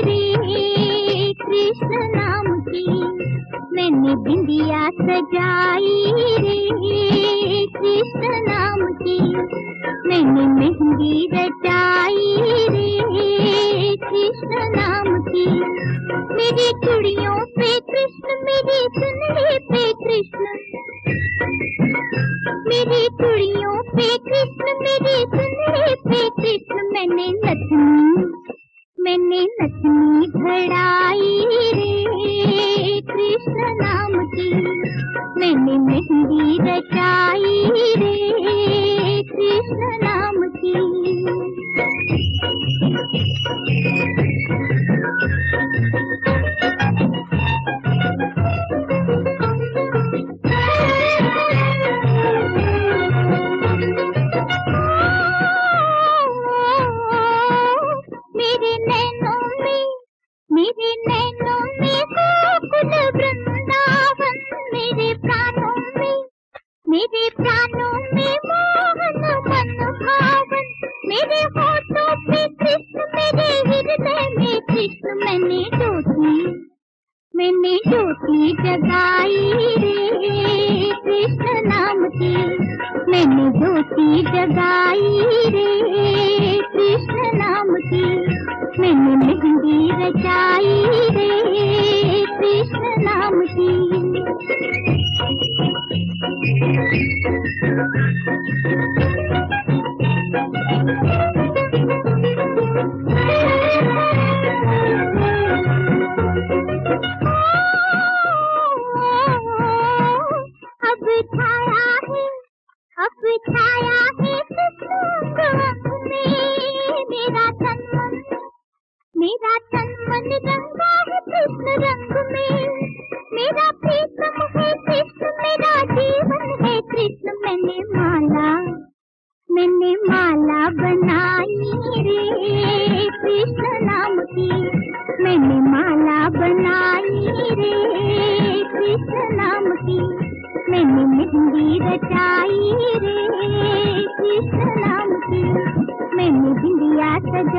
रे कृष्ण नाम की। मैंने बिंदिया सजाई रे कृष्ण नाम की। मैंने मेहंदी रचाई रे कृष्ण नाम की। मेरी चुड़ियों पे कृष्ण, मेरी सुनने पे कृष्ण। मेरी चुड़ियों पे कृष्ण, मेरी सुनने पे कृष्ण। मैंने नथनी मैंने नथनी भड़ाई रे। कृष्ण नाम की मैंने मेहंदी रचाई रे। कृष्ण नाम की। मेरे नैनों मेरे नैनों में गोकुल वृंदावन मेरे प्राणों में मेरे प्राणों में मोहन मन भावन, मेरे होठों पे कृष्ण मेरे हृदय में कृष्ण मैंने ज्योति मैंने ज्योति जगाई रे कृष्ण नाम की, मैंने ज्योति जगाई रे, कृष्ण मैंने रे कृष्ण नाम की। अब छाया है अब छाया मेरा तन मन है कृष्ण रंग में। मेरा प्रीतम है कृष्ण, मेरा जीवन है कृष्ण। मैंने माला मैंने माला बनाई रे कृष्ण नाम की। मैंने माला बनाई रे कृष्ण नाम की। मैंने मेहंदी रचाई रे कृष्ण नाम की। मैंने बिंदिया सजाई